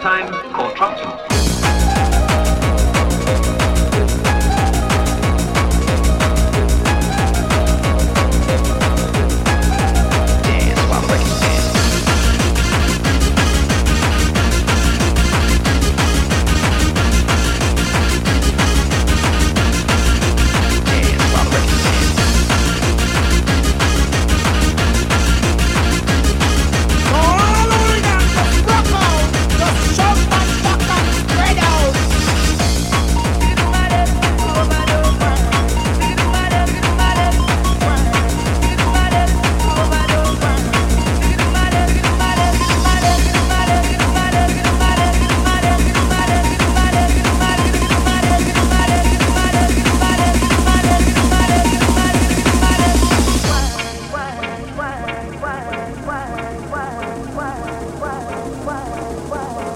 time for transport.